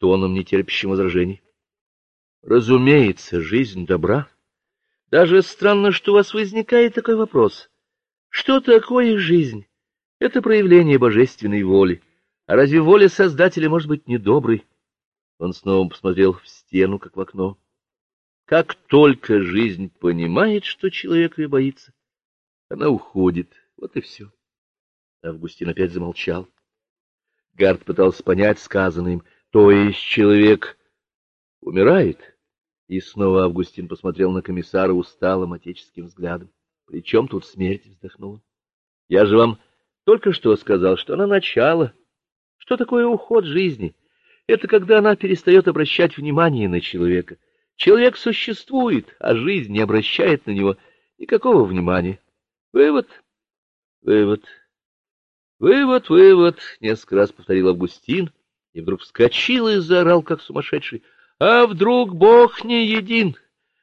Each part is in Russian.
тоном, нетерпящим возражений. Разумеется, жизнь добра. Даже странно, что у вас возникает такой вопрос. Что такое жизнь? Это проявление божественной воли. А разве воля Создателя может быть недоброй? Он снова посмотрел в стену, как в окно. Как только жизнь понимает, что человек ее боится, она уходит. Вот и все. Августин опять замолчал. Гард пытался понять сказанное им. То есть человек умирает? И снова Августин посмотрел на комиссара усталым отеческим взглядом. — При чем тут смерть? — вздохнул. — Я же вам только что сказал, что она начало. Что такое уход жизни? Это когда она перестает обращать внимание на человека. Человек существует, а жизнь не обращает на него никакого внимания. Вывод, вывод, вывод, вывод, — несколько раз повторил Августин, и вдруг вскочил и заорал, как сумасшедший. А вдруг Бог не един?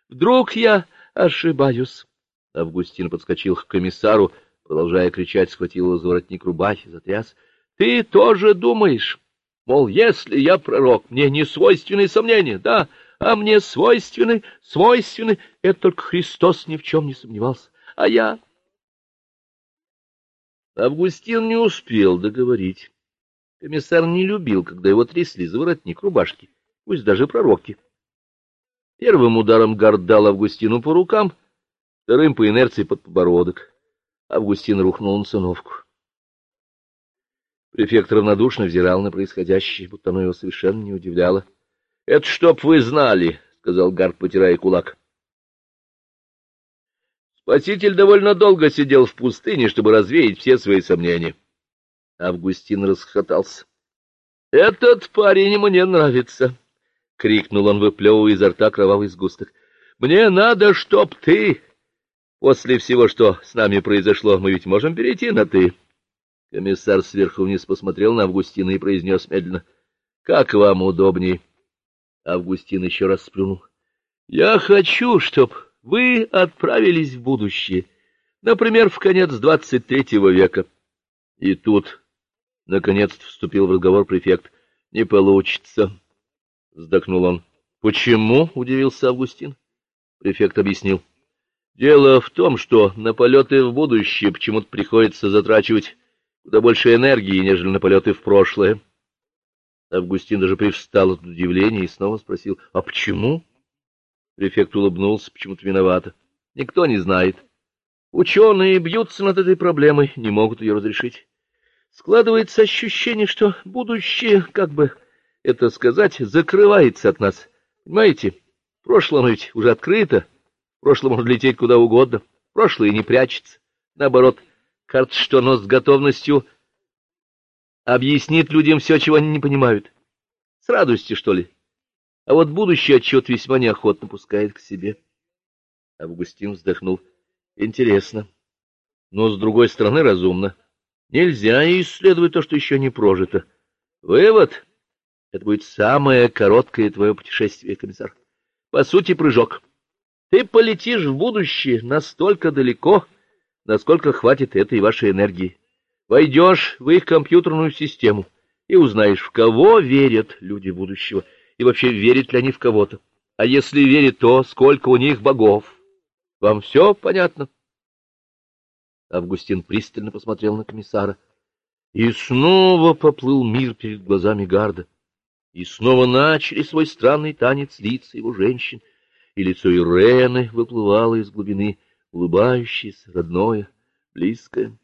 Вдруг я ошибаюсь? Августин подскочил к комиссару, продолжая кричать, схватил его за воротник рубахи, затряс. — Ты тоже думаешь? Мол, если я пророк, мне не свойственны сомнения, да, а мне свойственны, свойственны, это только Христос ни в чем не сомневался, а я... Августин не успел договорить. Комиссар не любил, когда его трясли за воротник рубашки пусть даже пророки. Первым ударом Гард дал Августину по рукам, вторым по инерции под подбородок. Августин рухнул на циновку. Префект равнодушно взирал на происходящее, будто оно его совершенно не удивляло. — Это чтоб вы знали, — сказал Гард, потирая кулак. Спаситель довольно долго сидел в пустыне, чтобы развеять все свои сомнения. Августин расхотался. — Этот парень мне нравится. — крикнул он, выплевывая изо рта кровавый сгусток. — Мне надо, чтоб ты... После всего, что с нами произошло, мы ведь можем перейти на «ты». Комиссар сверху вниз посмотрел на Августина и произнес медленно. — Как вам удобней? Августин еще раз сплюнул. — Я хочу, чтоб вы отправились в будущее, например, в конец двадцать третьего века. И тут, наконец вступил в разговор префект. — Не получится вздохнул он. Почему? удивился Августин. Префект объяснил. Дело в том, что на полеты в будущее почему-то приходится затрачивать куда больше энергии, нежели на полеты в прошлое. Августин даже привстал от удивления и снова спросил, а почему? Префект улыбнулся, почему-то виновато. Никто не знает. Ученые бьются над этой проблемой, не могут ее разрешить. Складывается ощущение, что будущее как бы это сказать, закрывается от нас. Понимаете, прошлое ведь уже открыто, прошлое может лететь куда угодно, прошлое не прячется. Наоборот, кажется, что оно с готовностью объяснит людям все, чего они не понимают. С радостью, что ли. А вот будущий отчет весьма неохотно пускает к себе. Августин вздохнул. Интересно. Но, с другой стороны, разумно. Нельзя исследовать то, что еще не прожито. Вывод это будет самое короткое твое путешествие, комиссар. По сути, прыжок. Ты полетишь в будущее настолько далеко, насколько хватит этой вашей энергии. Войдешь в их компьютерную систему и узнаешь, в кого верят люди будущего, и вообще верят ли они в кого-то. А если верят, то сколько у них богов. Вам все понятно? Августин пристально посмотрел на комиссара. И снова поплыл мир перед глазами Гарда. И снова начали свой странный танец лица его женщин, и лицо Ирены выплывало из глубины, улыбающееся, родное, близкое.